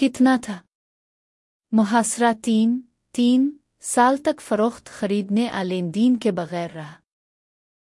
کتنا تھا؟ محاصرہ تین تین سال تک فروخت خریدنے آلین دین کے بغیر رہا۔